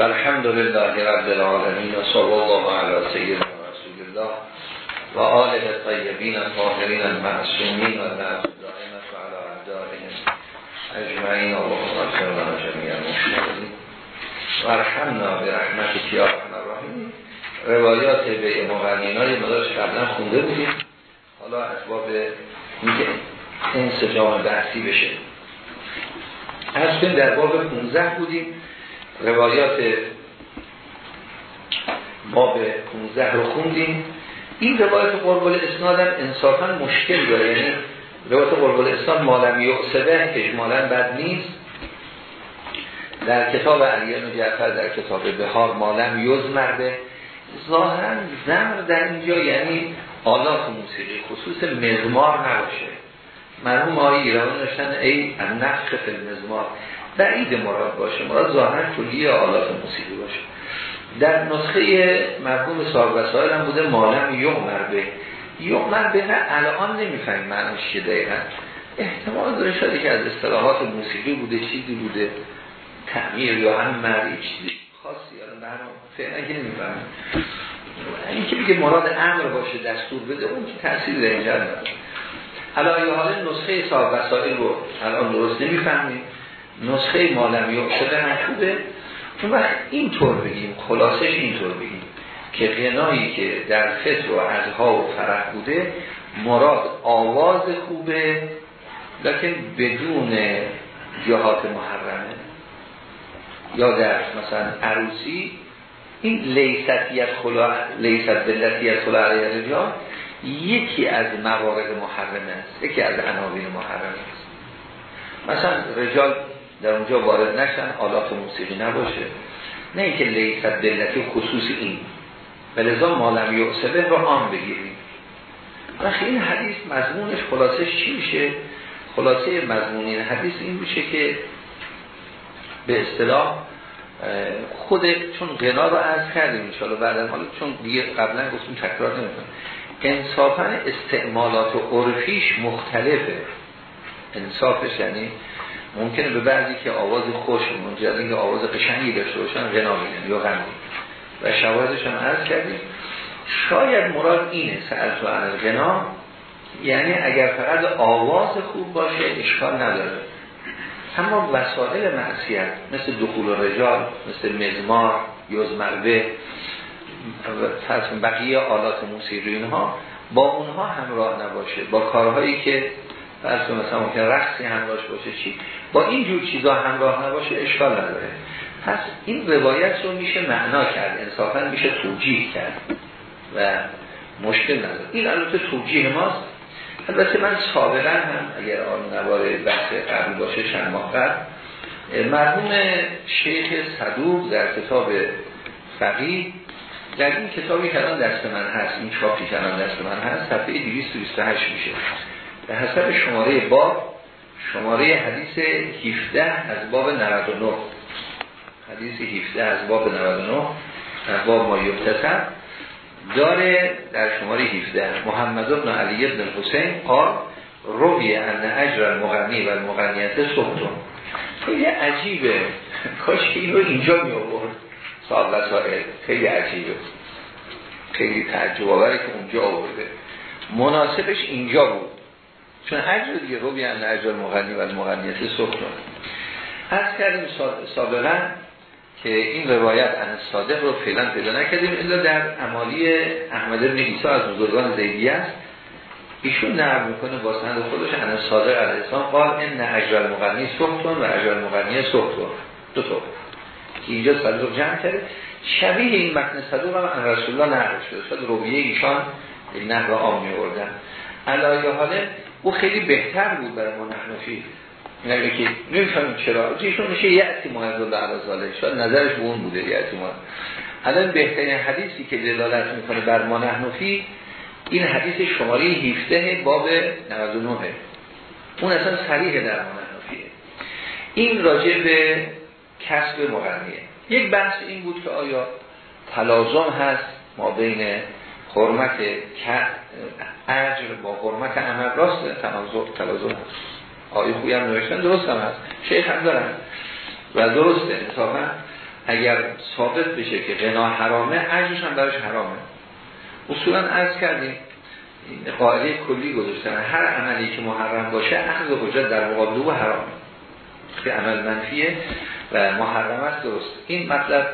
و الحمد لله رب العالمین و صلی الله علی سیدنا رسول الله و آله طیبین طاهرین المعصومین و نعم دائمت و علی اعدائهم اجمعین و اغفر لنا جميعا مشهدین و ارحمنا به رحمت یا روایات به مغنین های مدارش قبلا خونده بودیم. حالا اسباب اینکه انسجام بحثی بشه. از در باب 15 بودیم. روایات باب 15 رو خوندیم. این روایت قرب الاسناد هم انصافا مشکل داره. یعنی روایت قرب الاسناد مالمی و سبه اجمالا بد نیست. در کتاب علیان و جعفر در کتاب بهار مالم یوز مرده. ظاهرا زمر در اینجا یعنی آلات موسیقی خصوص مزمار نباشه. مرحوم آقای ایران داشتن ای نفخ فی المزمار. بعید مراد باشه. مراد ظاهرا کلی آلات موسیقی باشه. در نسخه مرحوم صاحب وسائل هم بوده مالم یغمر به. یغمر به نه الان نمی‌فهمیم معنیش چیه دقیقا. احتمال داره شده که از اصطلاحات موسیقی بوده چیزی بوده تعمیر یا هم مری چیزی خاصی. یا فعلا که نمی‌فهمیم. این که بگه مراد امر باشه دستور بده اون که تاثیر در اینجا نداره. حالا حال نسخه صاحب وسائل رو الان درست نمی‌فهمیم؟ نسخه مالمی شده هم خوبه اون وقت اینطور بگیم خلاصش اینطور بگیم که غنایی که در فطر و ازها و فرح بوده مراد آواز خوبه لکن بدون جهات محرمه. یا در مثلا عروسی این لیستیت خلا لیست بلتیت خلا علیه یکی از موارد محرمه است یکی از عناوین محرمه است. مثلا رجال در اونجا وارد نشن آلات موسیقی نباشه. نه اینکه لیست دلتی خصوص این. لذا مالم یعصبه رو آن بگیریم. این حدیث مضمونش خلاصش چی میشه؟ خلاصه مضمون این حدیث این میشه که به اصطلاح خود چون غنا رو عرض کردیم انشاءالله بعدا حالا چون دیگه قبلا گفتیم تکرار نمی‌کنم انصافا استعمالات و عرفیش مختلفه. انصافش یعنی ممکنه به بعضی که آواز خوش منجر که آواز قشنگی داشته باشن غنا میگن یا غم و شواهدش هم عرض کردیم. شاید مراد اینه سأل تو عن غنا یعنی اگر فقط آواز خوب باشه اشکال نداره. اما وسائل معصیت مثل دخول رجال مثل مزمار یوزمربه بقیه آلات موسیقی اینها با اونها همراه نباشه. با کارهایی که فرض مثلا ممکن رقصی همراه باشه چی؟ با این جور چیزا همراه نباشه اشکال نداره. پس این روایت رو میشه معنا کرد انصافا میشه توجیه کرد. و مشکل نداره. این البته توجیه ماست. البته من سابقا هم اگر آن نوار بحث قبل باشه چند ماه قبل مرحوم شیخ صدوق در کتاب فقیه در این کتابی که الان دست من هست این چاپی که الان دست من هست صفحه 228 میشه. به حسب شماره باب شماره حدیث 17 از باب 99 حدیث 17 از باب 99 از باب ما یبتسم. داره در شماره 17 محمد ابن علی ابن حسین قال روی ان اجر المغنی و المغنیت صبتون خیلی عجیبه. کاش که این رو اینجا می آورد. صاحب وسائل خیلی عجیبه. خیلی تعجب آوره که اونجا آورده. مناسبش اینجا بود. چون اجر دیگه روی ان اجر المغنی و المغنیت صبتون از کردیم سابقا که این روایت ان صادق رو فعلا پیدا نکردیم الا در عمالی احمد بن عیسی از بزرگان زیدی است. ایشون نقل می‌کنه با سند خودش ان صادق علیه السلام قال ان اجر المغنی صحتون و اجر المغنی صحتون دو تا. که اینجا صدوق جمع کرده. شبیه این متن صدوق هم ان رسول الله نقل شده. شاید رویه ایشان این نقل عام میوردن علایه حاله او خیلی بهتر بود برای ما نحنفی یعنی که نمی‌فهمیم چرا. ایشون میشه یعتی محضر عرضاله شاید نظرش به اون بوده یعتی محضر الان بهترین حدیثی که دلالت می‌کنه بر ما نحنفی این حدیث شماره 17 باب 99 اون اصلا صریح در ما نحنفیه این راجع به کسب مغنیه یک بحث این بود که آیا تلازم هست ما بین حرمت اجر با حرمت عمل راست تلازم هست. آقای خوی هم نوشتن درست هم هست. شیخ هم دارن. و درسته انصافا اگر ثابت بشه که غنا حرامه عجرش هم براش حرامه. اصولا عرض کردیم قاعده کلی گذاشتن. هر عملی که محرم باشه اخذ حجت در مقابل او حرامه. که عمل منفیه و محرم است درست. این مطلب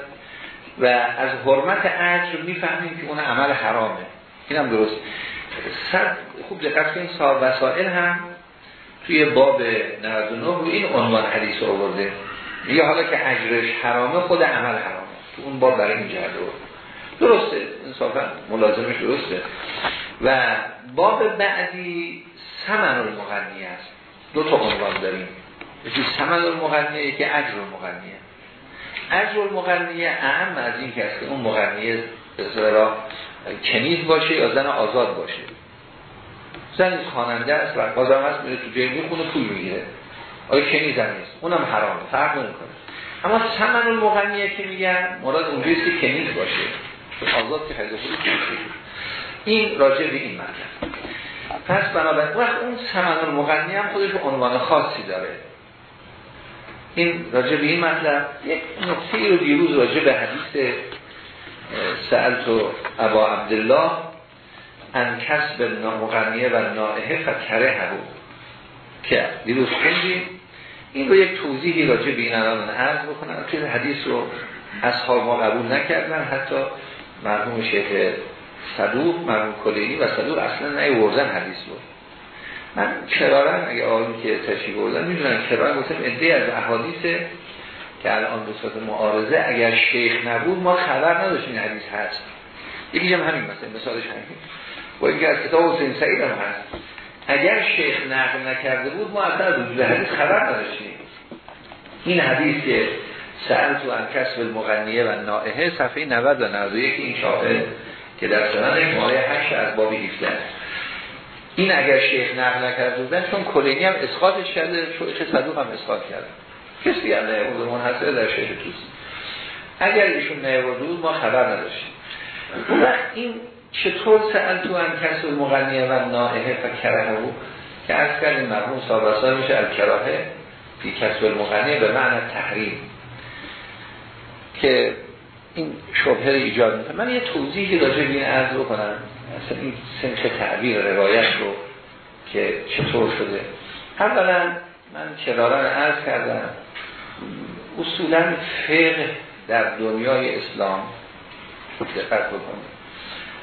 و از حرمت عجر می‌فهمیم که اون عمل حرامه. این هم درست. صد خوب دقت کنید صاحب وسائل هم توی باب 99 رو این عنوان حدیث آورده. میگه حالا که اجرش حرامه خود عمل حرامه. تو اون باب برای این جهت درسته. انصافا ملازمش درسته. و باب بعدی سمن المغنی است. دو تا عنوان داریم. یکی سمن المغنیه که اجر المغنیه. اجر المغنیه اهم از این که است که اون مغنیه کنیز باشه یا زن آزاد باشه. زن خواننده است و بازم هست میره تو جایی می‌خونه پول می‌گیره. آیا کنیز هم نیست؟ اونم حرامه فرق نمی‌کنه. اما سمن المغنیه که میگن مراد اونجاییست که کنیز باشه. آزاد که خیلی این راجع به این مطلب. پس بنابراین وقت اون سمن المغنی هم خودش عنوان خاصی داره. این راجع به این مطلب یک نقطه رو دیروز راجع به حدیث سألت و ابا عبدالله ان کسب مغنیه و نائه فکره هبو که دیروز خوندیم. این رو یک توضیحی راجع به این الان عرض بکنم. که حدیث رو اصحاب ما قبول نکردن. حتی مرحوم شیخ صدوق مرحوم کلینی و صدوق اصلا نیوردن حدیث رو. من کرارن اگه آقایی که تشریف بردن می‌دونن کرارن گفتم ادهی از احادیث که الان به صورت معارضه اگر شیخ نبود ما خبر نداشتیم این حدیث هست. یکی هم همین مثلا مثالش همین. با اینکه از کتاب حسین سعید هم هست. اگر شیخ نقل نکرده بود ما اصلا از وجود حدیث خبر نداشتیم. این حدیث که سأل تو ان کسب المغنیه و نائحه صفحه 90 و 91 این شاهد که در سنن ماره 8 از باب 17 این اگر شیخ نقل نکرده بودن چون کلینی هم اسقاطش کرده شیخ صدوق هم اسقاط کرده. کسی هم نیورده منحصر در شیخ توست اگر ایشون نیورده بود ما خبر نداشتیم. اون وقت این چطور سأل تو هم کس مغنیه و نائه و کرهه بود؟ که از کردیم مرمون سابسا میشه الکراهه فی کسب المغنیه به معنی تحریم. که این شبهه رو ایجاد می‌کنه. من یه توضیحی راجع به این عرض بکنم. اصلا این سنخ تعبیر روایت رو که چطور شده. اولا من کرارا عرض کردم. اصولا فقه در دنیای اسلام دقت بکنید.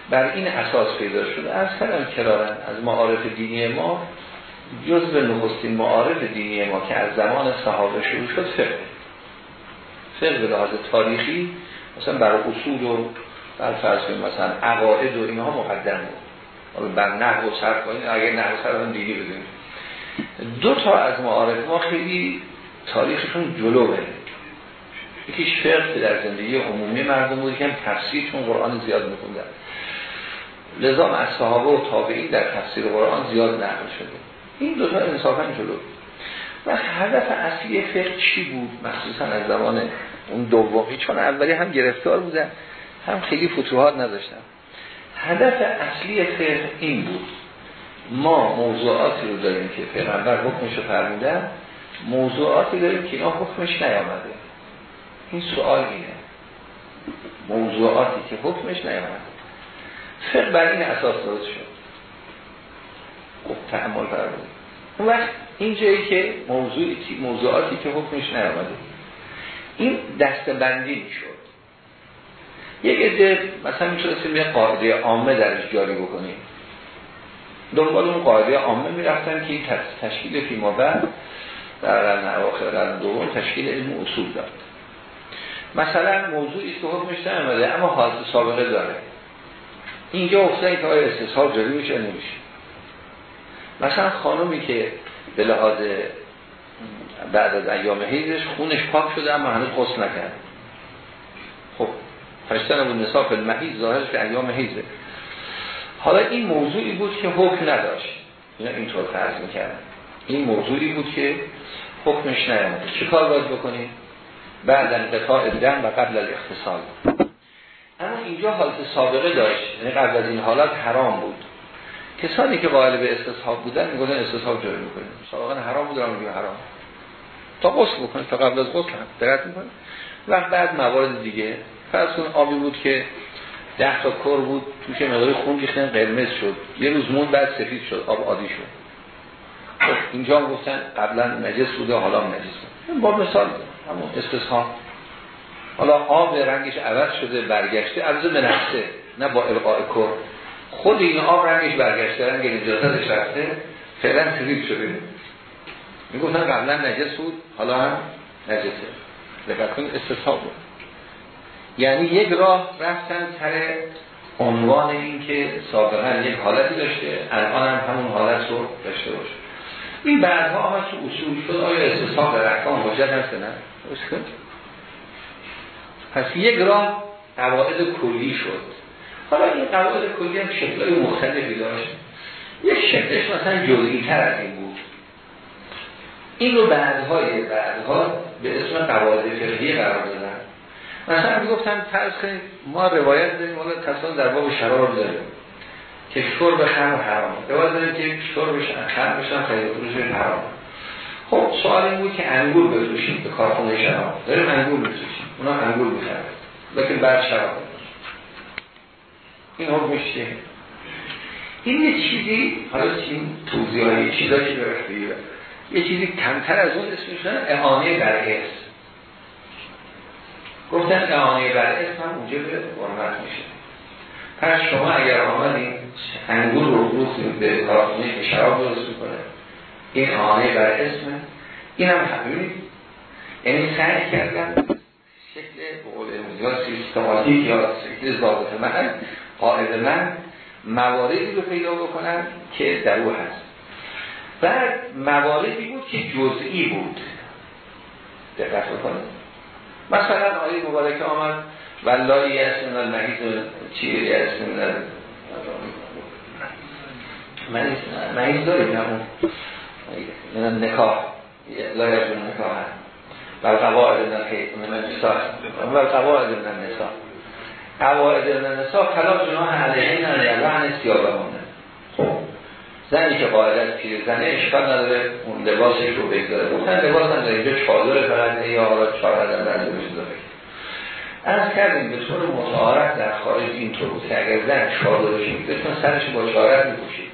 بر این اساس پیدا شده. از کردم کرارن از معارف دینی ما جز به نخستین معارف دینی ما که از زمان صحابه شروع شد فقه. فقه به تاریخی مثلا برای اصول و بر فرض مثلا عقاید و اینها مقدم بود. بر نحو و صرف کنید اگر نحو صرف هم دیگه بدونید دو تا از معارف ما خیلی تاریخشون جلوه فقه که در زندگی عمومی مردم بود که تفسیر چون قرآن زیاد میخوندن. لذا از صحابه و تابعین در تفسیر قرآن زیاد نقل شده. این دو تا انصافا جلو. و هدف اصلی فقه چی بود؟ مخصوصا از زمان اون دومی چون اولی هم گرفتار بودن هم خیلی فتوحات نداشتن هدف اصلی فقه این بود. ما موضوعاتی رو داریم که پیغمبر حکمش رو فرمودن موضوعاتی داریم که اینا حکمش نیامده. این سوال اینه. موضوعاتی که حکمش نیامده. فقه بر این اساس درست شد. خب تحمل فرمودید اون وقت این جایی که موضوعاتی که حکمش نیامده. این دستبندی می‌شد. یک عده مثلا می‌تونستیم یه قاعده عامه درش جاری بکنیم. دنبال اون قاعده عامه می‌رفتن که این تشکیل فیما بعد در قرن اواخر قرن دوم تشکیل علم اصول داد. مثلا موضوعی که حکمش نیامده اما حالت سابقه داره. اینجا افتاده که آیا استصحاب جاری میشه نمیشه. مثلا خانومی که به لحاظ بعد از ایام حیزش خونش پاک شده اما هنوز غسل نکرد خب فشتن ابو نصاف المحیز ظاهرش که ایام حیزه حالا این موضوعی بود که حکم نداشت. اینا اینطور فرض می‌کردن. این موضوعی بود که حکمش نیامده. چه کار باید بکنیم؟ بعد انقطاع دم و قبل الاختصال اما اینجا حالت سابقه داشت. یعنی قبل از این حالت حرام بود. کسانی که قائل به استصحاب بودن می‌گفتن استصحاب جاری می‌کنیم. سابقا حرام بود میگیم حرام. تا غسل بکنه تا قبل از غسل دقت می‌کنه و بعد موارد دیگه. فرض کن آبی بود که ده تا کر بود توش مقدار خون ریختن قرمز شد. یه روز مون بعد سفید شد آب عادی شد. خب اینجا هم گفتن قبلا نجس بوده حالا نجس بود با مثال همون استثام حالا آب رنگش عوض شده برگشته عوض منفسه نه با القاء کر. خود این آب رنگش برگشته رنگ نجاستش رفته. فعلا سفید شده می‌گفتن قبلا نجس بود حالا هم نجسه. دقت کن بود. یعنی یک راه رفتن سر عنوان این که سابقا یک حالتی داشته الان هم همون حالت رو داشته باشه. این بعدها ها تو اصول شد آیا استصحاب در احکام حجت هست نه؟ پس یک راه قواعد کلی شد. حالا این قواعد کلی هم شکلهای مختلفی داشت. یک شکلش مثلا جزئی تر از این بود. این رو بعدهای بعدها به اسم قواعد فقهی قرار دادن. مثلا می‌گفتن فرض کنید ما روایت داریم حالا تصادف در باب شراب داریم که شرب خمر حرام. روایت داریم که شرب خمر بشن خیلی فروش حرام. خب سوال این بود که انگور بفروشیم به کارخونه شراب. داریم انگور بفروشیم اونا انگور می‌خرن. لیکن بعد شراب. این حکمش چیه؟ این یه چیزی حالا این توضیح چیزایی که به یه چیزی کمتر از اون اسمشون اعانه بر اسم. گفتن اعانه بر اسم هم اونجا به حرمت میشه. پس شما اگر آمدین انگور رو روز به کارخونه شراب درست می‌کنه. این اعانه بر اسم. این هم همین. یعنی سعی کردن شکل بقول یا سیستماتیک یا شکل ضابط من قاعد من مواردی رو پیدا بکنن که در او هست. بعد مواردی بود که جزئی بود. دقت بکنید. مثلا آیه مبارکه آمد والله یسمن المحیط چی؟ یسمن محیط داریم همون نکاح. لا یجون نکاح و قواعد من نساء و قواعد من نساء قواعد من نساء خلاف جناح علیه نه لعن سیابمونه خب زنی که قاعدت پیر زنه اشکال نداره اون لباسش رو بگذاره. گفتن لباس هم داره اینجا چادر فقط یا حالا چهار هزار در بشه از کردیم به طور متعارف در خارج اینطور بود که اگر زن چادرش میگذاشت سرش با چادر میپوشید.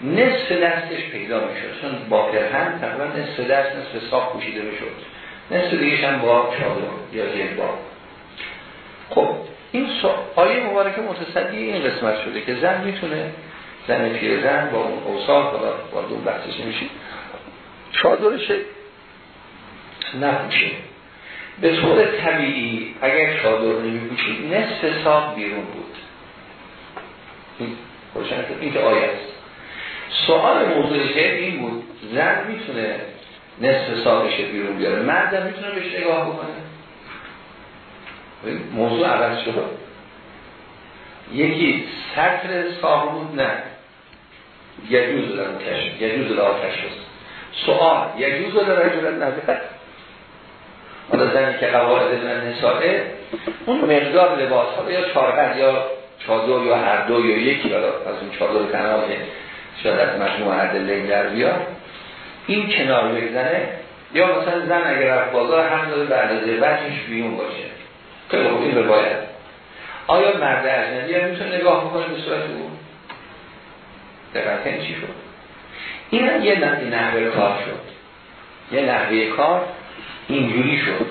نصف دستش پیدا می‌شد. چون با پرهن تقریبا نصف دست نصف ساق پوشیده می‌شد. نصف دیگه هم با چادر یا با خب این آیه مبارکه متصدی این قسمت شده که زن می‌تونه زن زن با اون اوصاف با اون بحثش میشه؟ چادرش نپوشه به طور طبیعی اگر چادر نمیپوشید نصف ساق بیرون بود. این که آیه است. سوال موضوع این بود زن می‌تونه نصف ساقش بیرون بیاره؟ مرد می‌تونه بهش نگاه بکنه؟ موضوع عوض شد یکی سطر ساق بود نه. یجوز کشف یجوز کشف سوال یجوز در رجل نظر حالا زنی که قواعد من نسائه اون مقدار لباس ها یا چارقد یا چادر یا هر دو یا یکی یا از اون چادر کنار که شاید از مجموع عدله در بیاد این کنار بگذنه یا مثلا زن اگر رفت بازار هم داده به عدده بچش بیون باشه. خوب این باید. آیا مرد اجنبی هم می‌تونه نگاه بکنه به صورت او دقیقا چی شد؟ این هم یه نحوه کار شد. یه نحوه کار اینجوری شد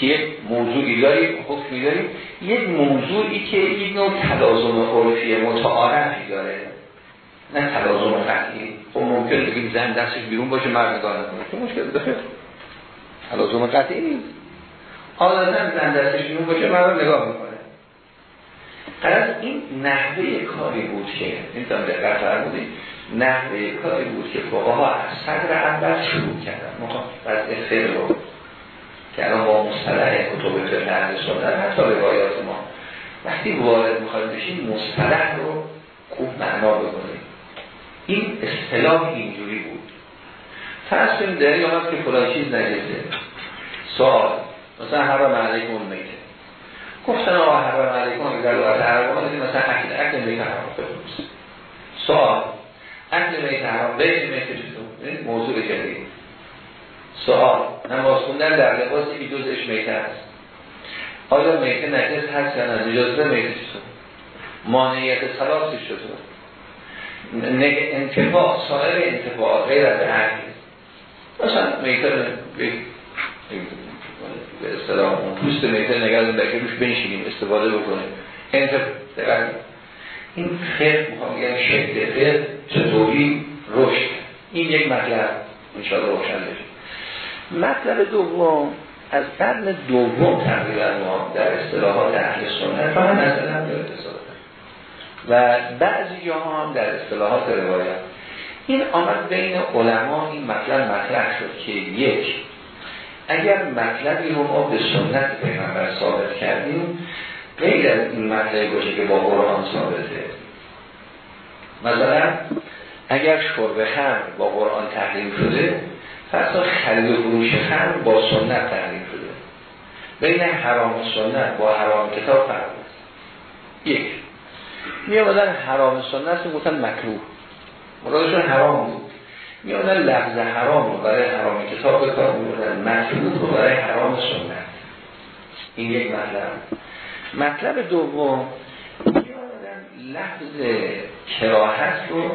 که یک موضوعی داریم حکمی داریم یک موضوعی که این نوع تلازم عرفی متعارفی داره. نه تلازم قطعی خب ممکن بگیم زن دستش بیرون باشه مرد نگاه نکنه. مشکل داره؟ تلازم قطعی نیست. زن دستش بیرون باشه مرد نگاه می‌کنه قرار این نحوه کاری بود که دام دقت فرمودید نحوه کاری بود که فقها از صدر اول شروع کردن. از فعل رو که الان با مصطلح کتب فقه اهل سنت حتی روایات ما. وقتی وارد می‌خوایم بشیم مصطلح رو خوب معنا بکنیم. این اصطلاح اینجوری بود. فرض کنید در این که فلان چیز نجسه سوال مثلا حرام علیکم میته گفتن آقا حرام علیکم اگر در لغت حرام مثلا اکل اکل میت حرام بکنید سوال اکل میت حرام بیت میت چطور موضوع جدید سوال نماز خوندن در لباسی که جزش میته است. آیا میته نجس هست یا نه؟ میته چطور مانعیت سلاسش چطور انتفاع سایر انتفاع غیر از عقل مثلا میته به اصطلاح اون پوست میته نگردون در که روش بنشینیم استفاده بکنیم. انتفاع این خیلی می‌خوام بگم شکل خیلی چطوری رشد. این یک مطلب انشاءالله روشن بشه. مطلب دوم از قرن دوم تقریبا ما در اصطلاحات اهل سنت فهم مثلا هم و بعضی جاها هم در اصطلاحات روایت. این آمد بین علما این مطلب مطرح شد که یک اگر مطلبی رو ما به سنت پیغمبر ثابت کردیم غیر از این مطلبی باشه که با قرآن ثابته. مثلا اگر شرب خمر با قرآن تحریم شده پس خرید فروش با سنت تحریم شده. بین حرام و سنت با حرام کتاب فرق یک. می آمدن حرام سنت رو گفتن مکروه. مرادشون حرام بود. می آمدن لفظ حرام رو برای حرام کتاب به کار مکروه رو برای حرام سنت. این یک مطلب. مطلب دوم می آمدن لفظ کراهت رو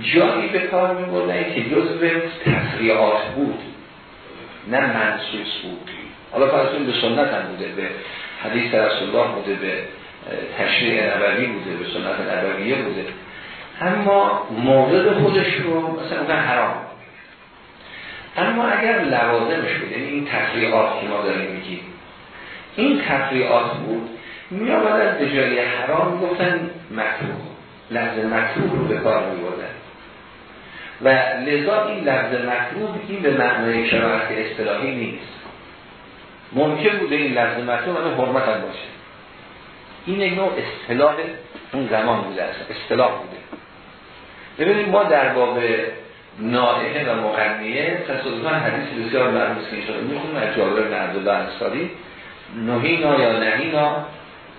جایی به کار می بردن که جزء تفریعات بود نه منصوص بود. حالا فرضون به سنت هم بوده به حدیث رسول الله بوده به تشریع نبوی بوده به سنت نبویه بوده. اما مورد خودش رو مثلا حرام. اما اگر لوازمش بوده یعنی این تفریعات که ما داریم میگیم. این تفریعات بود می آمدن به جای حرام گفتن مکروه. لفظ مکروه رو به کار می بردن و لذا این لفظ مکروه این به معنای شرایط اصطلاحی نیست. ممکن بوده این لفظ مکروه همه حرمت هم باشه. این نوع اصطلاح اون زمان بوده اصطلاح بوده. ببینید ما در باب نائحه و مغنیه تصادفا حدیث بسیار مرموز که شده می‌خونم از جابر بن عبدالله انصاری نهینا یا نهینا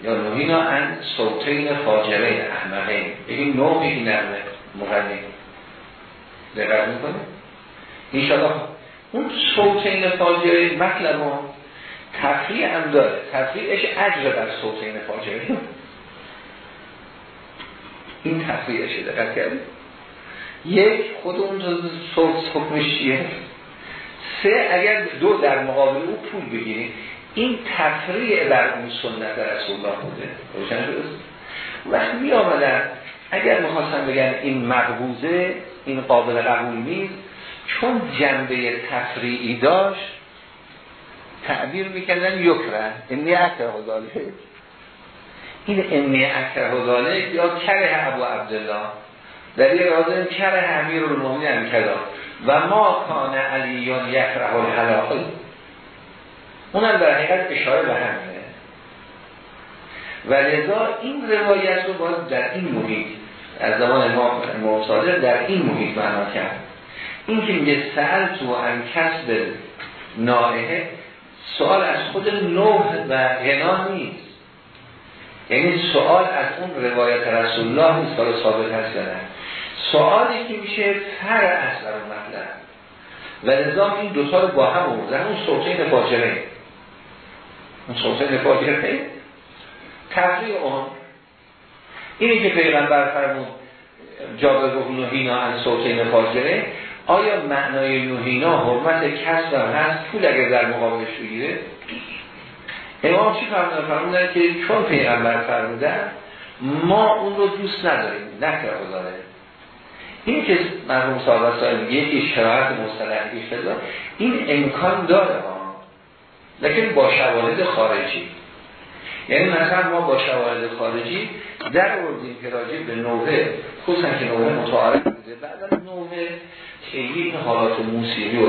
یا نهینا ان صوتین فاجره احمقین. این نوعی این نرمه مغنی. دقیق می‌کنه اینشالله اون صوتین فاجره مطلب تفریع هم داره. تفریعش اجر بر صوتین فاجره این تفریعشه. دقیق کردید؟ یک خود اون صوت حکمش چیه سه اگر دو در مقابل او پول بگیریم این تفریع بر اون سنت رسول الله بوده. روشن شده؟ وقت می آمدن اگر می‌خواستن بگن این مقبوزه این قابل قبول نیست چون جنبه تفریعی داشت تعبیر می‌کردن یکره. انی اکره ذالک. این انی اکره ذالک یا کره ابو عبدالله. در یک رازن کره امیر المومنین کدا. و ما کان علیون یکره الحلال اونم در حقیقت اشاره به همینه. و لذا این روایت رو باید در این محیط از زمان ما مصادر در این محیط معنا کرد. این که میگه سهل تو ان کسب نائه سوال از خود نوح و غنا نیست. یعنی سوال از اون روایت رسول الله نیست که ثابت هست سوالی که میشه فر اصل اون مطلب. و نظام این دوتا رو با هم آوردن اون صوتین فاجره اون صوتین فاجره تفریع اون اینی که پیغمبر فرمود جابر گفت نوهینا از صوتین فاجره آیا معنای نوهینا حرمت کسب هم هست؟ پول اگر در مقابلش بگیره؟ امام چی فرمودن؟ فرمودن که چون پیغمبر فرمودن ما اون رو دوست نداریم نکره داره این که مرحوم صاحب سال یک شرایط مصطلح اشتدا این امکان داره ها. لیکن با شواهد خارجی. یعنی مثلا ما با شواهد خارجی در آوردیم که راجع به نوه خصوصا که نوه متعارف بوده. بعد از نوه خیلی این حالات موسیقی و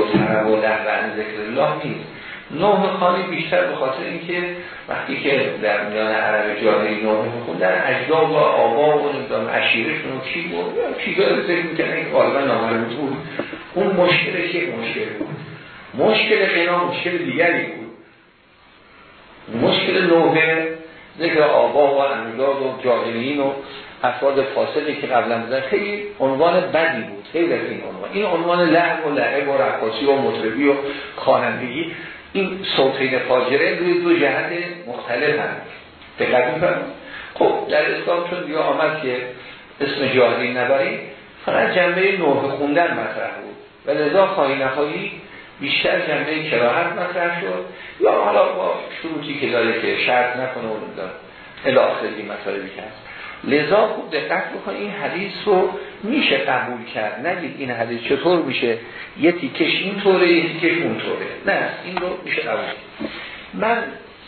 و لحظه ذکر الله نیست. نوح خانی بیشتر به خاطر اینکه وقتی که در میان عرب جاهلی نوح میخوندن اجداد و آبا و نمی‌دونم عشیرشون و کی بود؟ چیزا رو ذکر می‌کنن که غالبا نامعلوم بود. اون مشکلش یک مشکل بود؟ مشکل غنا مشکل دیگری بود. مشکل نوح ذکر آبا و امیداد و جاهلین و افراد فاسدی که قبلا بودن خیلی عنوان بدی بود. خیلی این عنوان. این عنوان لعب و لعب و رقاصی و مطربی و خوانندگی این صوتین فاجره روی دو جهت مختلف هم. دقت می‌کنم خب در اسلام چون دیگه آمد که اسم جاهلی نبریم فقط جنبه نوح خوندن مطرح بود. و لذا خواهی نخواهی بیشتر جنبه کراهت مطرح شد. یا حالا با شروطی که داره که شرط نکنه اون داره الاخری مطالبی که لذا خوب دقت بکن این حدیث رو میشه قبول کرد. نگید این حدیث چطور میشه. یه تیکش این طوره یه تیکش اون نه این رو میشه قبول من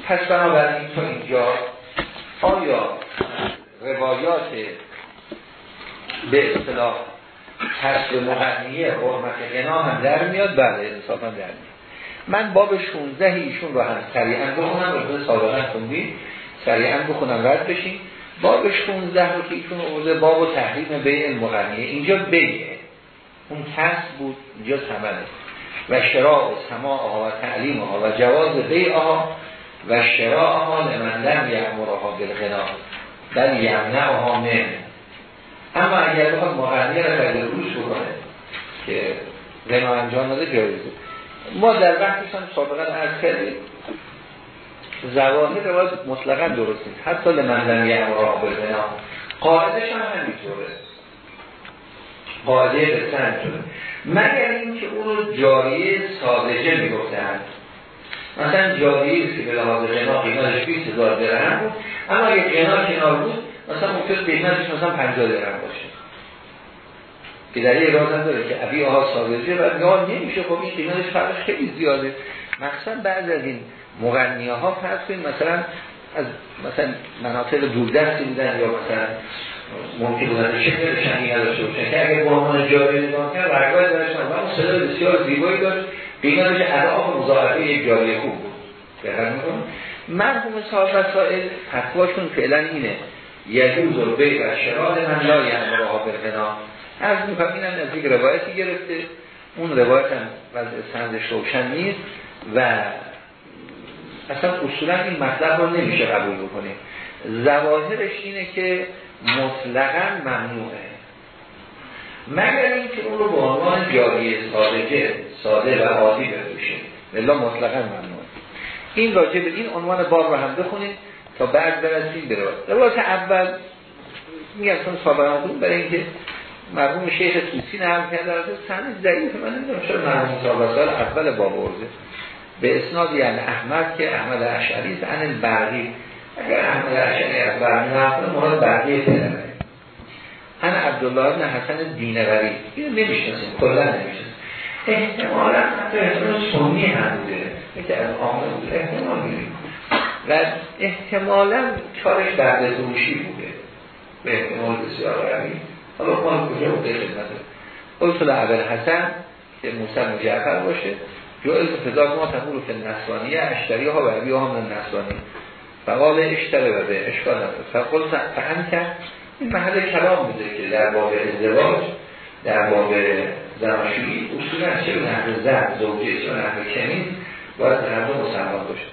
پس بنابراین تو اینجا آیا روایات به اصطلاح کسب مغنیه حرمت غنا هم در میاد؟ بله انصافا در میاد. من باب 16 ایشون رو هم سریعا بخونم رو سابقا خوندی سریعا بخونم رد بشین. باب 16 رو که ایشون اوزه باب و تحریم بیع المغنیه اینجا بیعه اون کسب بود اینجا ثمنه و شراع و سماع ها و تعلیم ها و جواز بیع ها و شراع ها لمن لم یعمرها بالغنا. بل یمنعها من. اما اگر بخواد مغنیه رو خیلی روش بکنه که غنا انجام داده جایزه. ما در وقتش هم سابقا عرض کردیم. زواهر روایت مطلقا درست نیست. حتی لمن لم یعمرها بالغنا قاعدش هم همینطوره. قاعده به سند شده مگر اینکه اون رو جاریه سادجه می‌گفتن. مثلا جاریه که به لحاظ غنا قیمتش 20 هزار درهم بود. اما اگه غنا کنار بود مثلا ممکن قیمتش مثلا 50 درهم باشه. که در یه راز هم داره که ابی آها ساویزه و نمیشه خب این قیمتش فرقش خیلی زیاده. مخصوصا بعد از این مغنیه ها فرض کنید مثلا از مثلا مناطق دوردستی بودن یا مثلا ممکن بودن شکل شنی نداشته باشن. که اگر با جاری نگاه کرد رگاه داشتن و بسیار زیبایی داشت. قیمتش اضعاف مضاعفه یک جاری خوب بود. مرحوم صاحب وسائل فتواشون فعلا اینه. یجوز و بی و شراد من لا یعمر ها برغنا از می‌کنم اینم از یک روایتی گرفته. اون روایت هم وضع سندش روشن نیست و اصلا اصولا این مطلب رو نمیشه قبول بکنیم زواهرش اینه که مطلقا ممنوعه. مگر اینکه اون رو به عنوان جاری ساده ساده و عادی بفروشه. الا مطلقا ممنوعه. این راجع به این عنوان باب رو هم بخونید تا بعد برسیم به روایت اول میگم چون سابقا برای اینکه مرحوم شیخ توسی نرم کرده سند ضعیف. من نمی‌دونم چرا مرحوم سال اول باب ورده به اسناد یعنی احمد که احمد اشعری است عن برقی اگر احمد اشعری از برقی نقل مراد برقی پدره عن عبدالله بن حسن دینوری. اینو نمی‌شناسیم کلا نمی‌شناسیم. احتمالا حتی احتمال سنی هم بوده. یکی از آمده بوده احتمال میریم و احتمالا چارش بعد روشی بوده؟ به احتمال بسیار قوی. حالا ما کجا بوده خدمته قلت لعبر حسن که موسیم مجعفر باشه. جایز فضا ما تقول که نسوانیه اشتری ها و عبی ها من نسوانی. فقال اشتره و به اشکال نداره. فقال فهم کرد این محل کلام بوده که در باب ازدواج در باب زناشویی اصولا چه به نحو زن زوجه چه به نحو کنین باید هر دو مسلمان باشه.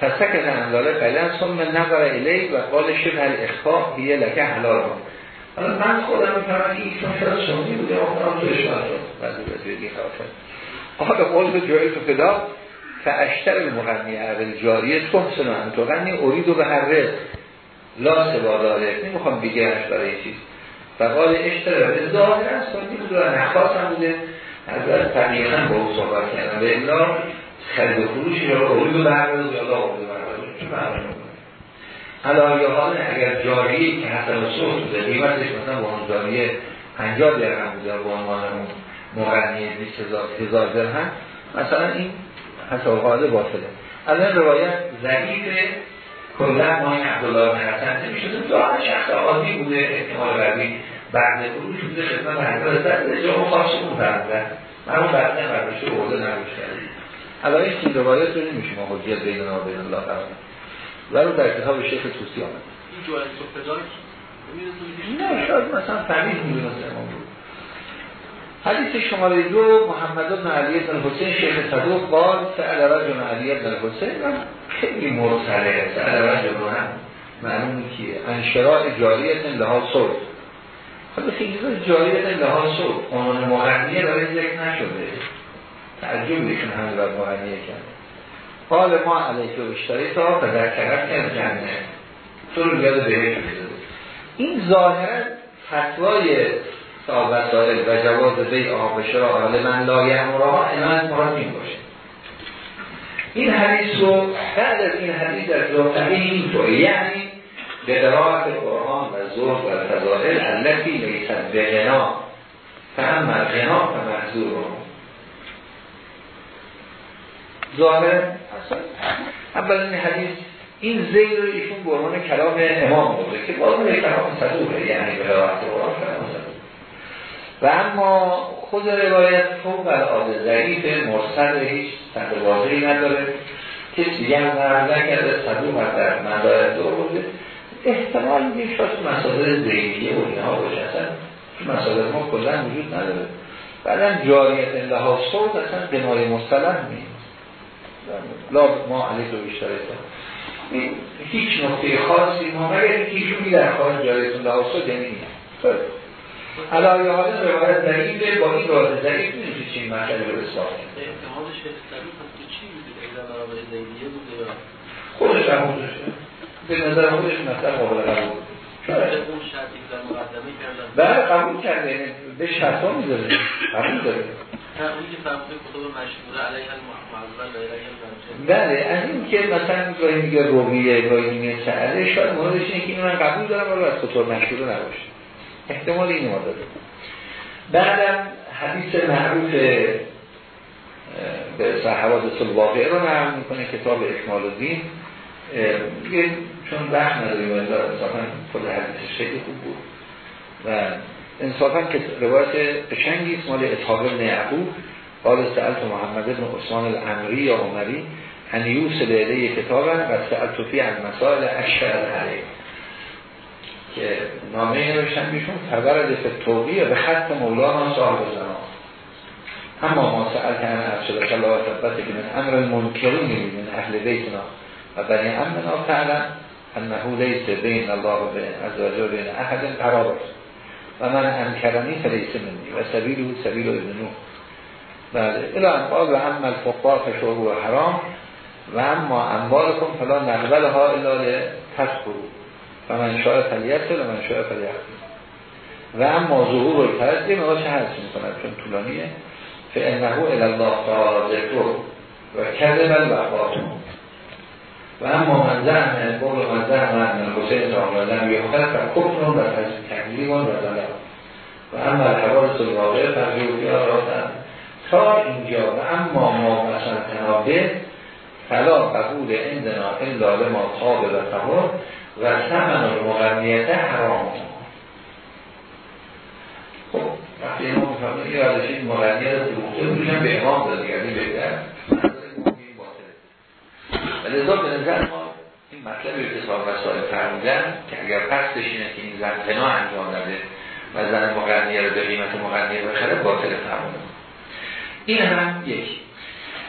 فسک از انداله قیلن ثم نظر الی و قال شبه الاخفاء هیه لکه حلال. هم من خودم می‌فهمم این چون شاید سنی بوده و خودم تو اشکال شد بعد بزرگی خواه حالا قول جایی تو فدا فاشتر المغنی اول جاریه تحسن هم تو غنی ارید و به هر رزق. لا سوا داره. نمی‌خوام بگرش برای چیز. فقال اشتر به ظاهر است سنی بود و نخواست هم بوده. از طریقا با او صحبت کردم. به الا خرید و فروش یا ارید و به هر رزق. یا لا ارید و به هر رزق. حالا یا حالا اگر جاریه که حتی صورت بوده قیمتش مثلا با اون جاریه 50 درهم بوده با عنوان اون مغنی 20 هزار درهم. مثلا این حساب قاعده باطله. الان روایت ضعیف کلا ما این عبدالله بن حسن. نمیشه دعا شخص عادی بوده احتمال بعدی بعد فروش بوده خدمت حضرت زد جا خاص اون فرزن من اون بعد نبردشه برده نبوش کردیم الان این روایت رو نمیشه ما حجیت بین و بین الله قرار ولو در کتاب شیخ توسی آمد. نه شاید مثلا فهمید می‌دونست امام حدیث شماره دو محمد بن علی بن حسین شیخ صدوق قال سأل رجل علی بن حسین. خیلی مرسله سأل رجل هم معلوم کیه انشراع جاریت لها صلح. حالا خیلی جاریت لها صلح. عنوان مغنیه برای ذکر نشده. تعجب ایشون همه بر مغنیه کرده حال ما علیه و اشتری تا و در طرف جنه تو رو یاد بهش این ظاهرا فتوای صاحب وسائل و جواز بی آب شرا حال من لایه امراها امت مراد این باشه این حدیث رو بعد از این حدیث ذاتقه این طوری یعنی به قرآت قرآن و ظهر و فضائل علتی لیست به غنا فهم غنا و محضور ظاهر اول این حدیث این زیر رو ایشون عنوان کلام امام بوده که باز به کلام صدوره یعنی به قرآت قرآن. و اما خود روایت فوق العاده ضعیف مرسل هیچ سند واضحی نداره. کسی هم نقل نکرده صدوق در مدارت دو بوده. احتمال میشه مسائل ذهنیه و اینها باشه. اصلا مسائل ما کلا وجود نداره. بعدا جاریت لها صوت اصلا بنای مصطلح نیست. لا ما علیه رو بیشتر هیچ نقطه خاصی ما مگر اینکه در خارج جاریت لها صوت یعنی علایه حال روایت ضعیفه با این راز ضعیف نیست چین مسئله رو اصلاح خودش هم خودشه به نظر خودش مثلا قابل قبول بله قبول کرده. به شرطا می‌ذاره. قبول داره. بله از این که مثلا گاهی میگه رومیه گاهی میگه شاید موردش اینه که من قبول دارم ولی از کتب مشهوره نباشه. احتمال این ما داره بعدم حدیث معروف به صحوات الواقعه رو نرم می‌کنه کتاب اکمال الدین. دیگه چون وقت نداریم انصافا خود حدیثش خیلی خوب بود. و انصافا که روایت قشنگی مال اطهاب ابن یعقوب. قال سألت محمد بن عثمان الامری یا عمری هنیوس لیده کتابا و سألت فی عن مسائل اشهر علیه که نامه نوشتن بیشون فرورد فتوقی به خط مولانا صاحب زمان اما ما سأل کنن ارشد الله ثبت که من امر المنکرین من اهل بیتنا. و بنی امنا فعلا انه لیس بین الله و از وجه بین احد قرار و من انکرنی فلیس منی و سبیل سبیل ابنو بله الى انقال و اما الفقار فشور و حرام. و اما انبالکم فلا نقبلها الا لتذکرو و من شاء فلیت و من شاء فلیت و اما ظهور و فرد یه مقاش هست می‌کنه؟ چون طولانیه. فانه الله ذکر و کذب الوقات و اما من زن قول من زن من حسین صاحب لم یخطر فکفر و تکلیل و ظلم و اما الحوادث الواقع فرجوبیا رفتن تا اینجا و اما ما مثلا تنابه فلا قبول اندنا الا لما طاب و تمر و ثمن مغنیت حرام. خب وقتی اینو می‌فهمه این روشی مغنیت فروخته میشن به امام داده یعنی بهتر و لذا به نظر ما این مطلب اتصال وسائل فرمودن که اگر قصدش اینه که این زن پنا انجام نده و زن مغنیه رو به قیمت مغنیه بخره باطل فرمونه این هم یکی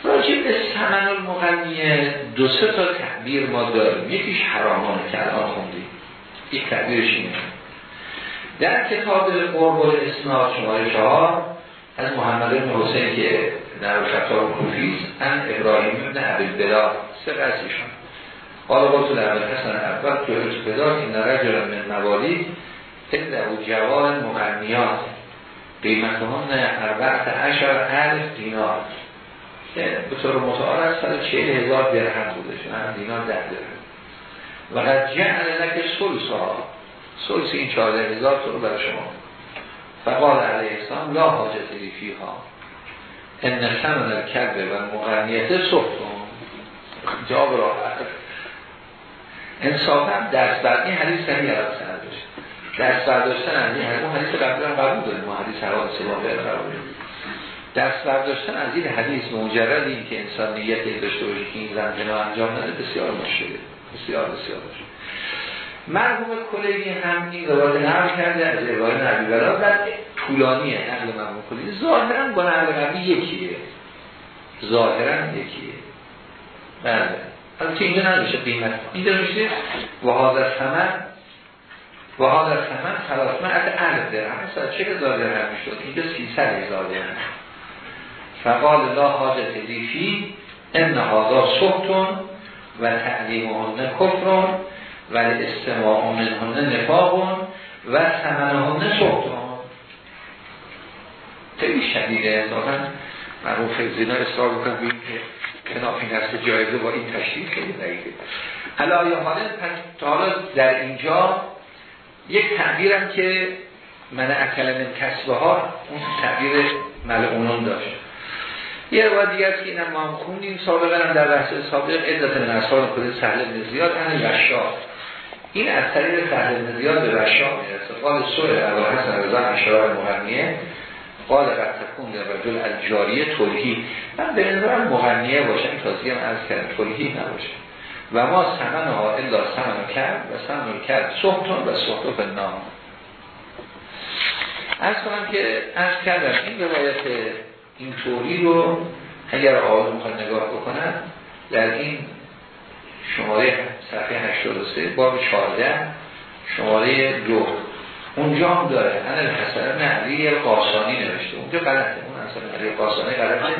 راجع به سمن المغنیه دو سه تا تعبیر ما داریم. یکیش حرامانه که الان خوندیم. یک تعبیرش اینه. در کتاب قرب الاسناد شماره چهار از محمد بن حسین که در خطاب کوفیست ان ابراهیم ابن عبد بلا سه قصیشون قال قلت لعبد حسن اول تو ارتبدار این رجل من موالی این او جوان مغنیات. قیمت هم اربعت عشر الف دینار. به طور سال چهل هزار درهم بوده چون هم دینار ده درهم. و قد جعل لک سلس ها سلس این چهارده هزار تو رو برای شما. فقال علیه السلام لا حاجت فی ها ان سمن الکبه و مغنیت صفتون جواب راحت انصافا دست بر این حدیث صحیح عرب سند داشت. دست برداشتن از این حدیث قبل هم قبول داریم. ما حدیث حوادث واقع قبول دست برداشتن از این حدیث مجرد این که انسان نیت داشته باشه که این زن انجام نده بسیار مشکله بسیار بسیار مشکل. مرحوم کلگی هم این روایت نقل کرده از روایت نبی بلا در طولانیه نقل مرحوم کلگی ظاهرا با نقل قبلی یکیه. ظاهرا یکیه. بله. البته اینجا نداشته قیمت. اینجا نوشته و حاضر ثمن و حاضر ثمن ثلاثمت الف درهم. مثلا چه هزار درهم می‌شد. اینجا 300 هزار درهم. فقال لا حاجت لیفی ان هذا سختون و تعلیمهن کفرون و استماع منهن نفاقون و ثمنهن سختون خیلی شدیده واقعا معروف زینا اصرار بکنم بگیم که کنافی نفس جایزه با این تشریف خیلی ضعیفه حالا یا حالا تا حالا در اینجا یک تعبیرم که من اکل من کسبه ها اون تعبیر ملعونون داشت. یه روایت دیگه است که اینم ما هم خوندیم. سابقا هم در بحث سابق عدت اصحاب خود سهل بن زیاد ان رشا این از طریق سهل بن زیاد به رشا می‌رسه. قال سوء ابو حسن رضا اشرار مهمیه قال قد تکون در رجل الجاریه تلهی. من به نظرم مغنیه باشم تازی هم از کرد تلهی نباشه. و ما سمن ها الا سمن کرد و سمن کرد. سختون و سختو نام از کنم که از کردم. این روایت این طوری رو اگر آقای می‌خواد نگاه بکنن در این شماره صفحه 83 باب 14 شماره دو. اونجا هم داره. انا الحسن علی قاسانی نوشته. اونجا غلطه. اون اصلا علی قاسانی غلطه.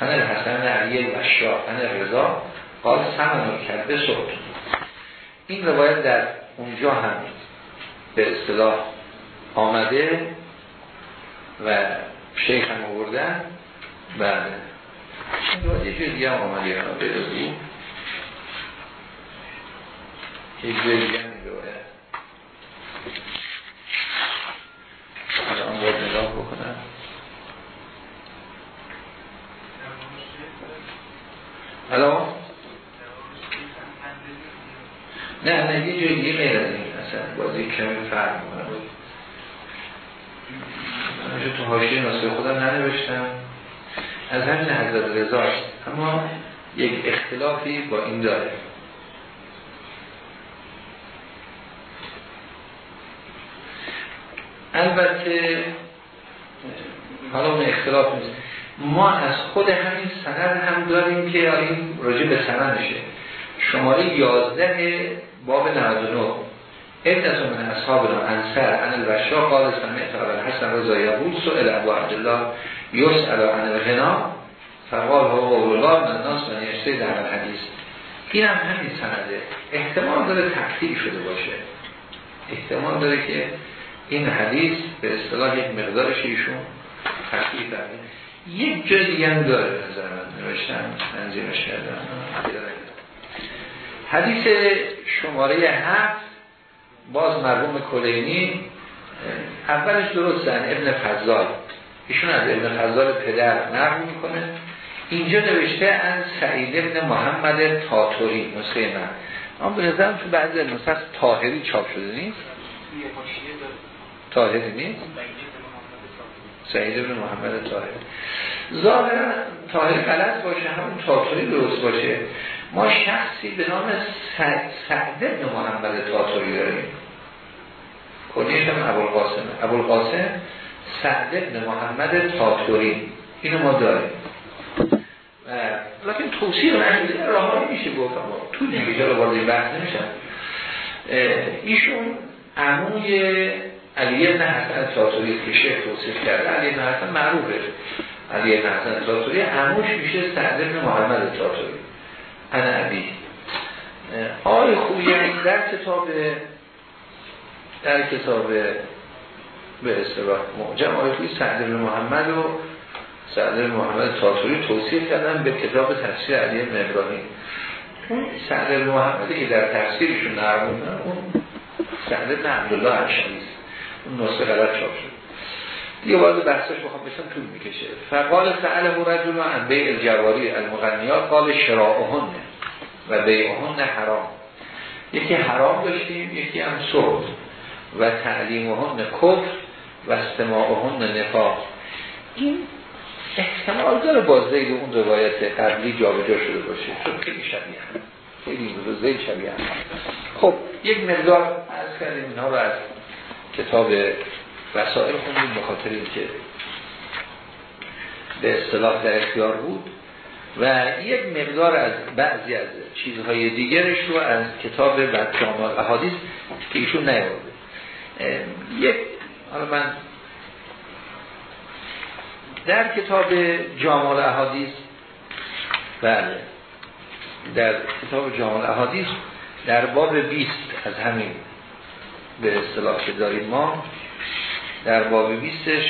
انا الحسن علی بشرا انا رضا قال سمن کرده صبح. این روایت در اونجا هم به اصطلاح آمده و شیخ هم آوردن. بله. یه جور دیگه هم بدازی یه جور دیگه هم روایت الان باید نگاه بکنم. الان نه نه یه جور دیگه غیر از این اصلا. بازی کمی فرق می‌کنه. من تو حاشیه ناسخه خودم ننوشتم. از همین حضرت رضا. اما یک اختلافی با این داره. البته حالا اون اختلاف نیست. ما از خود همین سند هم داریم که این راجع به سندشه. شماره 11 باب 99 ادت من اصحابنا انصر عن الوشا قال سمعت ابو حسن رضا یقول سئل ابو عبدالله یسأل عن الغنا فقال هو الله من الناس من یشته در الحدیث این هم همین سنده. احتمال داره تکتیل شده باشه. احتمال داره که این حدیث به اصطلاح یک مقدارش ایشون تکتیل داره. یک جای دیگه هم داره نظر من. نوشتم تنظیمش کردم. حدیث شماره هفت. باز مرحوم کلینی اولش درستن ابن فضال. ایشون از ابن فضال پدر نقل می‌کنه. اینجا نوشته از سعید ابن محمد تاتوری نسخه من. اما به نظرم تو بعضی نسخ تاهری چاپ شده نیست؟ تاهری نیست؟ سعید ابن محمد تاهری ظاهرا تاهری غلط باشه همون تاتوری درست باشه. ما شخصی به نام سعد ابن محمد تاتوری داریم. کنیش هم ابوالقاسم. ابوالقاسم سعد ابن محمد تاتوری. اینو ما داریم. لیکن توصیح رنگیده راهانی میشه گفت تو دیگه جا رو وارد بحث نمیشن ایشون عموی علی ابن حسن تاتوری که شیخ توصیف کرده علی ابن حسن معروفه. علی ابن حسن تاتوری عموش میشه سعد ابن محمد تاتوری. انا عبی. آقای خویی در کتاب در کتاب به اصطلاح معجم آقای خویی سعد ابن محمد و سعد ابن محمد تاتوری توصیف کردن به کتاب تفسیر علی ابراهیم. اون سعد ابن محمدی که در تفسیرشون نرموندن اون سعد ابن عبدالله اون نسخه غلط چاپ شد. دیگه وارد بحثش بخوام بشم طول می‌کشه. فقال سأله رجل عن بیع الجواری المغنیات قال شراعهن و بیعهن حرام. یکی حرام داشتیم یکی هم صحب و تعلیمهن کفر و استماعهن نفاق. این احتمال داره با زید اون روایت قبلی جابجا شده باشه چون خیلی شبیه هم. خیلی زید شبیه هم. خب یک مقدار از کردیم اینها رو از کتاب وسائل خوندیم به خاطر اینکه به اصطلاح در اختیار بود. و یک مقدار از بعضی از چیزهای دیگرش رو از کتاب بدجامال احادیث که ایشون نیورده یک حالا من در کتاب جامال احادیث بله در کتاب جامال احادیث در باب 20 از همین به اصطلاح که داریم ما در باب 20ش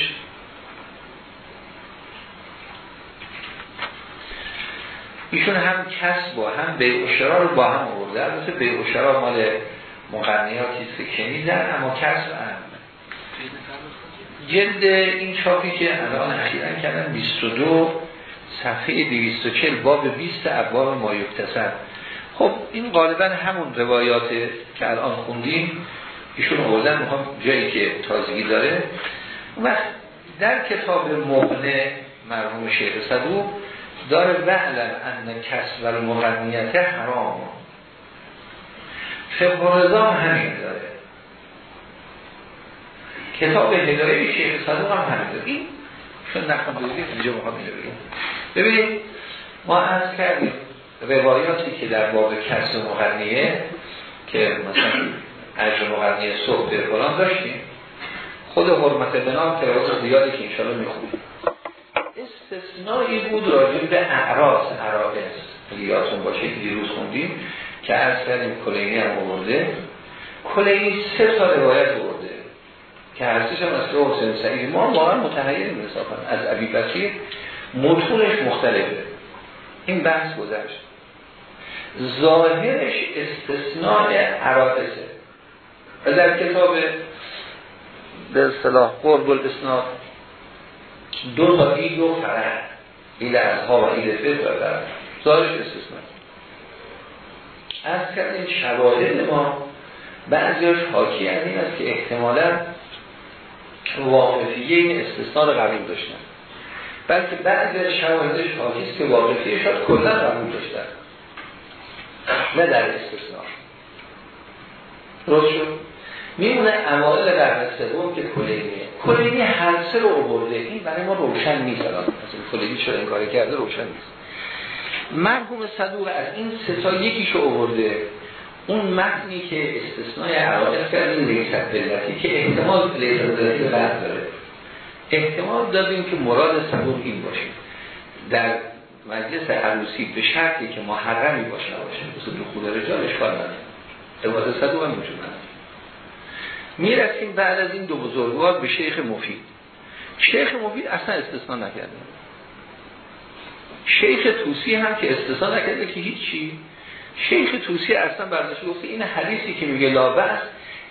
ایشون هم کس با هم به اشرا رو با هم آورده البته به اشرا مال مقرنیاتی که کنیدن اما کس جلد این چاپی که الان اخیرا کردن 22 صفحه 240 باب 20 ابواب ما یکتسب. خب این غالبا همون روایات که الان خوندیم. ایشون آوردن می‌خوام جایی که تازگی داره. و در کتاب مغنه مرحوم شیخ صدوق داره وعلم ان کسب و مغنیت حرام. فقه رضا همین داره. کتاب هدایه شیخ صدوق هم همین داره. این چون نخوام بگید اینجا اینو بگیم ببینید ما از کردیم روایاتی که در باب کسب مغنیه که مثلا عجر مغنیه صبح در فلان داشتیم. خود حرمت بنام که روز زیادی که انشاءالله می‌خونیم. استثنایی بود راجع به اعراض عرائز یادتون باشه که دیروز خوندیم. که از کردیم کلینی هم آورده. کلینی سه تا روایت آورده. که هرسیش هم از حسین سعید. ما واقعا متحیریم انصافا از عبی بسیر متونش مختلفه. این بحث گذشت. ظاهرش استثناء عرائزه و در کتاب به اصطلاح قرب الاسناد دو تا اید و فرح اید از ها و فطر در. ظاهرش استثناء. از کردیم شواهد ما بعضیش حاکی از این است که احتمالا واقفیه این استثناء رو قبول داشتن. بلکه بعضی از شواهدش حاکی است که واقفیه شاید کلا قبول داشتن. نه در استثناء. درست شد؟ میمونه اوائل قرن سوم که کلینیه کلینی هر سه رو آورده. این برای ما روشن نیست الان. کلینی چرا این کاری کرده؟ روشن نیست. مرحوم صدوق از این سه تا یکیشو آورده اون متنی که استثنای عرائض کرد این لیست بلتی که احتمال لیست بعد داره احتمال دادیم که مراد صدوق این باشه. در مجلس عروسی به شرطی که محرمی باشه باشه مثل دخول رجال اشکال نداره. عباد صدوق هم وجود می‌رسیم بعد از این دو بزرگوار به شیخ مفید. شیخ مفید اصلا استثناء نکرده. شیخ توسی هم که استثناء نکرده که هیچی. شیخ توسی اصلا برداشت گفته این حدیثی که میگه لابس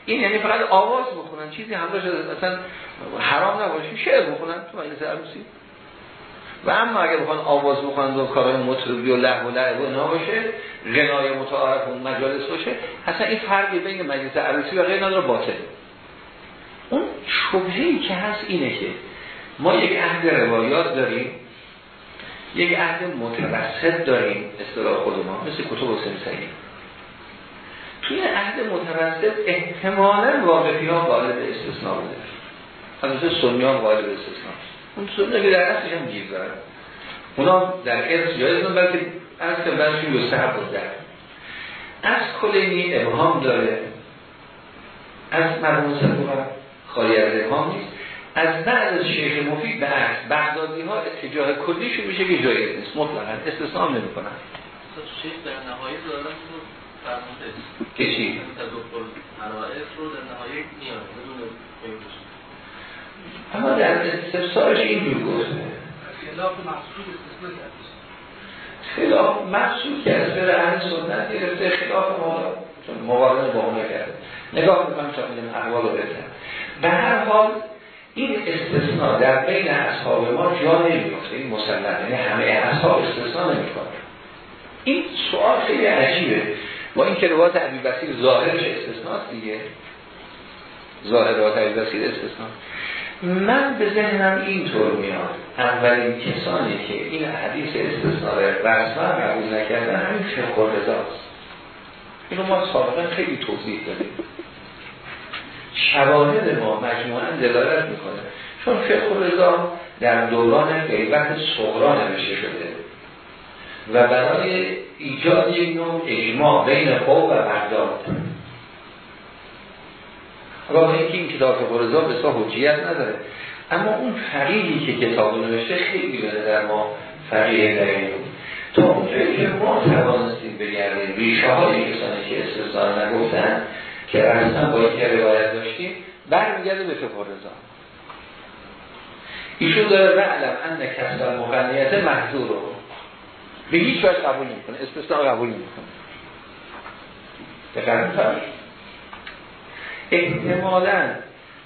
این یعنی فقط آواز بخونن. چیزی همراهش اصلا حرام نباشه شعر بخونن تو مجلس عروسی. و اما اگر بخوان آواز بخونن و کارهای مطربی و لحو و لعب و اینا باشه غنای متعارف و مجالس باشه اصلا این فرقی بین مجلس عروسی و غیر نداره باطل اون شبهی که هست اینه که ما یک عهد روایات داریم یک عهد متوسط داریم اصطلاح خود ما مثل کتب حسین سعید توی عهد متوسط احتمالا واقفی ها غالب استثناء بوده البته سنی ها غالب استثناء اون سنی که در اصلش هم گیر دارن. اونا در ارث جایز بلکه از که برشون یستحب بود در از کلینی ابهام داره. از مرمون صدوق خالی از ابهام نیست. از بعد از شیخ مفید به عکس بغدادی ها اتجاه کلیشون میشه که جایز نیست. مطلقا استثناء نمی کنن شیخ در نهایی دارن فرموده که چی؟ تدخل مرائف رو در نهایی میاد بدون اما در استفسارش این جور گفته خلاف محصول استثناء خلاف محصول که از بر اهل سنت گرفته خلاف ما چون موارد با اون کرده. نگاه می‌کنم تا این احوال رو بزن به هر حال این استثناء در بین اصحاب ما جا نمیفته این مسلط یعنی همه اصحاب استثناء نمی‌کنه. این سوال خیلی عجیبه. با این که روایت عبی بسیر ظاهرش استثناء دیگه. ظاهر روایت عبی بسیر استثناء. من به ذهنم اینطور میاد. اولین کسانی که این حدیث استثناء رسما قبول نکردن همین فقه رضاست اینو ما سابقا خیلی توضیح دادیم. شواهد ما مجموعا دلالت می‌کنه. چون فقه رضا در دوران غیبت صغرا نمیشه شده. و برای ایجاد یک نوع اجماع بین خوب و برداد راه اینکه این کتاب فرزا به حجیت نداره اما اون فقیهی که کتاب نوشته خیلی داره در ما فقیه این تا اونجایی که ما توانستیم بگردیم ریشه های کسانی که استثار نگفتن که اصلا با که روایت داشتیم برمیگرده به فقه رضا ایشون داره رعلم ان کسر مغنیت محضور رو به هیچ وقت قبول نمی‌کنه استثناء قبول نمی‌کنه. دقیقا. احتمالا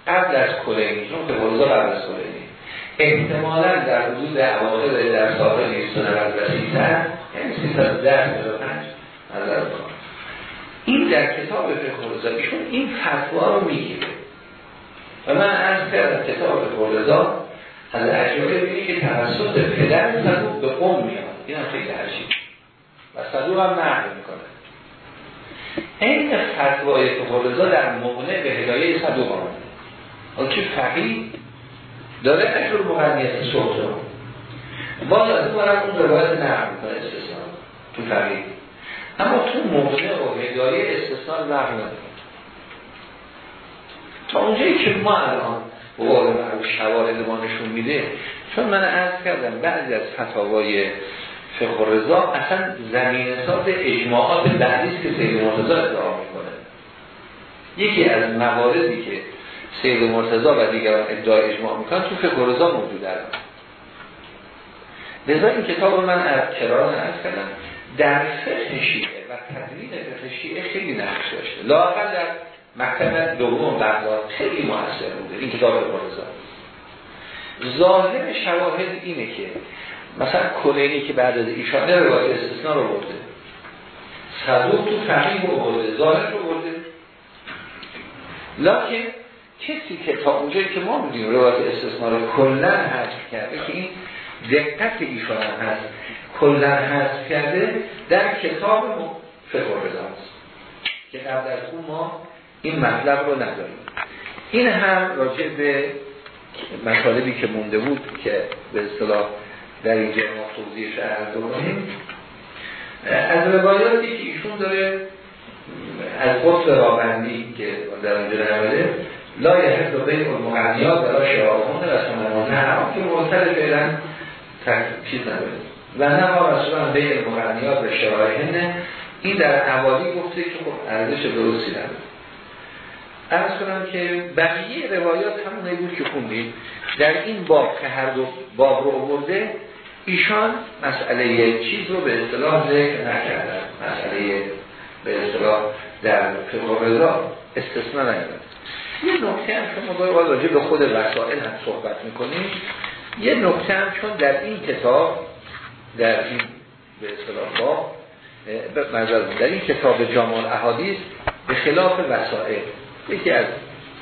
قبل از کلینی چون که قبل از کلینی احتمالا در حدود اواخر در سال 29 از رسیدن یعنی 310 نظر این در کتاب فقه ایشون این فتوا رو می‌گیره و من از کردم کتاب فقه از اجابه بینی که توسط پدر صدوق به قوم میاد. این هم خیلی عجیب. و صدوق هم نقل می‌کنه. این فتوای فقه در مغنه به هدایه صدوق آمده. حالا چه فقیه؟ داره اجور صوت رو. باز از اون برم اون روایت نقل می‌کنه استثنان تو فقیه. اما تو مغنه و هدایه استثنان نقل نمی‌کنه تا اونجایی که ما الان قول معروف شوارد ما نشون میده چون من عرض کردم بعضی از فتاوای فقه رضا اصلا زمین ساز اجماعات بعدی که سید مرتضا ادعا می‌کنه. یکی از مواردی که سید مرتضا و دیگران ادعا اجماع می‌کنن تو فقه رضا موجود هست لذا این کتاب من از کرار عرض کردم. در فقه شیعه و تدوین فقه شیعه خیلی نقش داشته. لاقل در مکتب دوم بغداد خیلی موثر بوده. این کتاب مرتضا ظاهر شواهد اینه که مثلا کلینی که بعد از ایشان روایت استثناء رو برده. صدوق تو فقیه رو برده. ظاهر رو برده. لکن کسی که تا اونجایی که ما بودیم روایت استثناء رو کلن حذف کرده که این دقت ایشان هست. کلن حذف کرده در کتاب فقه است که قبل از اون ما این مطلب رو نداریم. این هم راجع به مطالبی که مونده بود که به اصطلاح در اینجا ما عرض کنیم از روایاتی که ایشون داره از قطب رابندی که در اونجا نمیده لا یحب و بین المغنیات و لا شعارمون و سمنانه هم که مرتد فعلا چیز نداره. و نه ها رسولان بین المغنیات و شعارهنه این در حوالی گفته که خب ارزش درستی نداره. ارز کنم که بقیه روایات همون بود که خوندید در این باب که هر دو باب رو آورده ایشان مسئله چیز رو به اصطلاح ذکر نکردن. مسئله به اصطلاح در فقه رضا استثناء نکردن یه نکته هم که ما راجع به خود وسائل هم صحبت می‌کنیم. یه نکته هم چون در این کتاب در این به اصطلاح با در این کتاب جامال احادیث به خلاف وسائل یکی از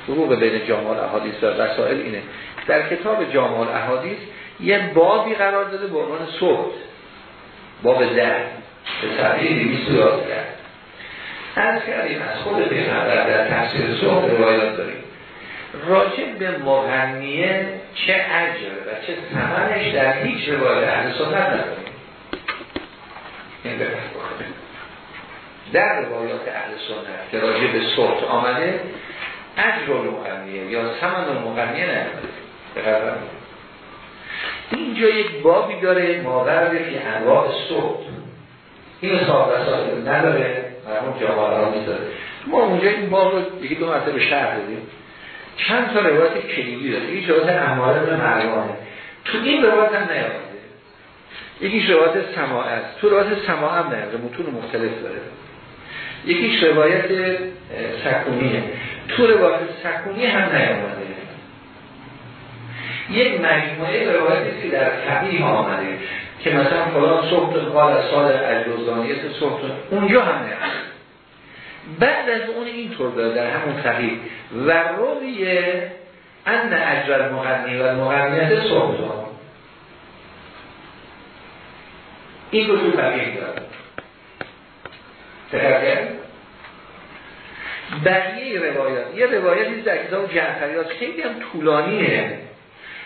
فروق بین جامال احادیث و وسائل اینه. در کتاب جامال احادیث یه بابی قرار داده به عنوان صحت باب ده. به صفحه 211 از کردیم از خود پیغمبر در تفسیر صحت روایات داریم. راجع به مغنیه چه عجر و چه ثمنش در هیچ روایت اهل سنت این در روایات اهل سنت که راجع به صحت آمده اجر مغنیه یا ثمن مغنیه نمیده اینجا یک بابی داره ماورد فی انواع صوت این صاحب رسائل نداره مرمون جامعه را می‌ذاره. ما اونجا این باب رو یکی دو مرتبه شهر دادیم. چند تا روایت کلیدی داره. یکی روایت اماره به مروانه تو این روایت هم نیامده یکیش روایت سماع است. تو روایت سماع هم نیامده متون مختلف داره. یکیش روایت سکونیه. تو روایت سکونی هم نیامده. یک مجموعه روایتی که در فقیه آمده که مثلا فلان صحبت قال از سال اجلوزانیت صحبت اونجا هم نه بعد از اون اینطور داره در همون فقیه. و روی ان اجر مغنی و مغنیت صحبت این تو فقیه داره بقیه روایات. یه روایتی در کتاب جعفریات خیلی هم طولانیه.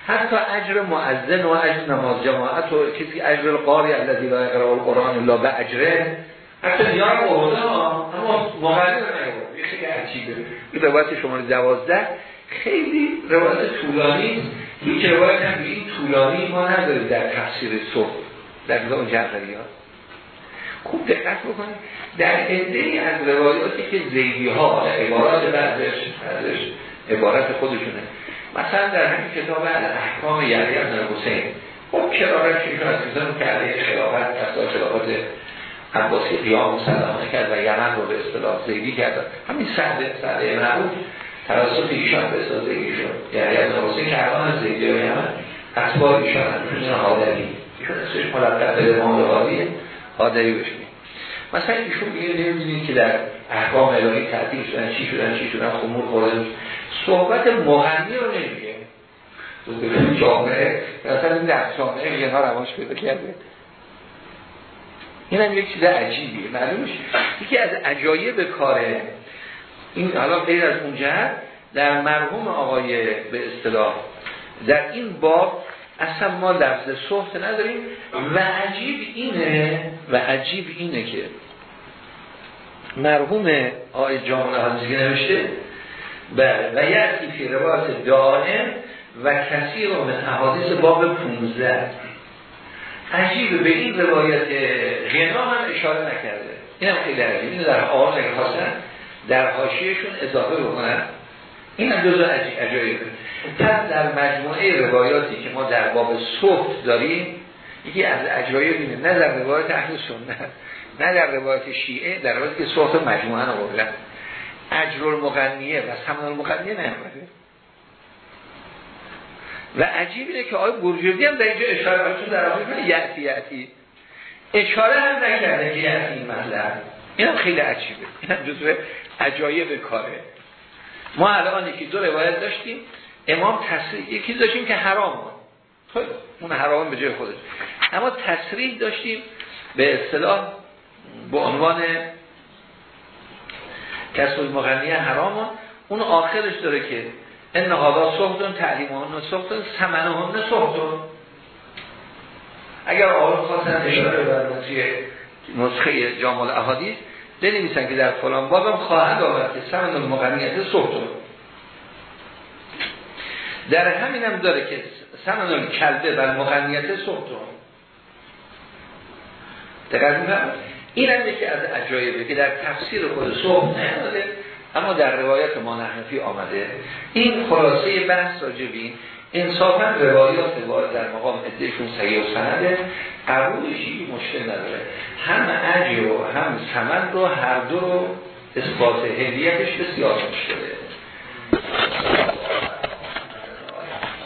حتی اجر معزن و اجر نماز جماعت و کسی اجر القاری الذی لا یقرأ القرآن الا به اجره. حتی نیار آورده اما نیورده خیلی عجیبه. این روایت شماره دوازده خیلی روایت طولانی هیچ روایت هم این طولانی ما نداریم در تفسیر صبح. در اون جعفری ها خوب دقت بکنید. در عده از روایاتی که زیدی ها عبارات بعدش عبارت خودشونه. مثلا در همین کتاب احکام یعلی ابن حسین خب کرارت که از کسان علیه خلافت کسا خلافت عباسی قیام مسلمانه کرد و یمن رو به اصطلاح زیدی کرد. همین سعد سعد نبود توسط ایشان به اصطلاح زیدی شد. یعلی ابن حسین که الان از زیدی و یمن اصبار ایشان هم حادری ایشون اسمش ملقب به امام حادیه حادری بشنید مثلا ایشون میگه نمی‌دونید که در احکام الهی تعدیل شدن چی شدن چی شدن خمور خورده صحبت مغنی رو نمیگه. جامعه مثلا این در جامعه میگه ها رواش پیدا کرده. این هم یک چیز عجیبیه. معلومش یکی از عجایب کاره این حالا غیر از اونجا در مرحوم آقای به اصطلاح در این باب اصلا ما لفظ صحت نداریم و عجیب اینه و عجیب اینه که مرحوم آقای جامعه حدیثی نوشته بله و یکی فی روایت دائم و کسی رو من احادیث باب 15 عجیب به این روایت غنا هم اشاره نکرده. این هم خیلی عجیب. در آن خواستن در حاشیهشون اضافه بکنن. این هم جزو عجایبه پس در مجموعه روایاتی که ما در باب صحت داریم یکی از عجایب اینه نه در روایت اهل سنت نه در روایت شیعه در روایتی که صحت مجموعه آوردن اجر المغنیه و سمن المغنیه نمیده و عجیب اینه که آقای برجردی هم در اینجا اشاره چون در آخر یعتی یعتی اشاره هم نکرده که یعتی این مطلب. این هم خیلی عجیبه. این هم جزو عجایب کاره. ما الان یکی دو روایت داشتیم. امام تصریح یکی داشتیم که حرام خب اون حرام به جای خودش. اما تصریح داشتیم به اصطلاح به عنوان کسب المغنی حرام. اون آخرش داره که ان هذا صحتون تعلیمون صحتون سمنهن صحتون اگر آقای خواستن اشاره بر نسخه جامع الاحادیث بنویسن که در فلان بابم خواهد آورد که سمن المغنیت صحتون در همین هم داره که سمن کلبه و مغنیت صحتون دقیق میفهم این هم یکی از عجایبه که در تفسیر خود صحب نیامده اما در روایت ما نحنفی آمده. این خلاصه بحث راجبین انصافا روایات وارد در مقام ادهشون سعی و سنده قبولش مشکل نداره. هم عجی و هم سمن رو هر دو رو اثبات هدیتش بسیار مشکله.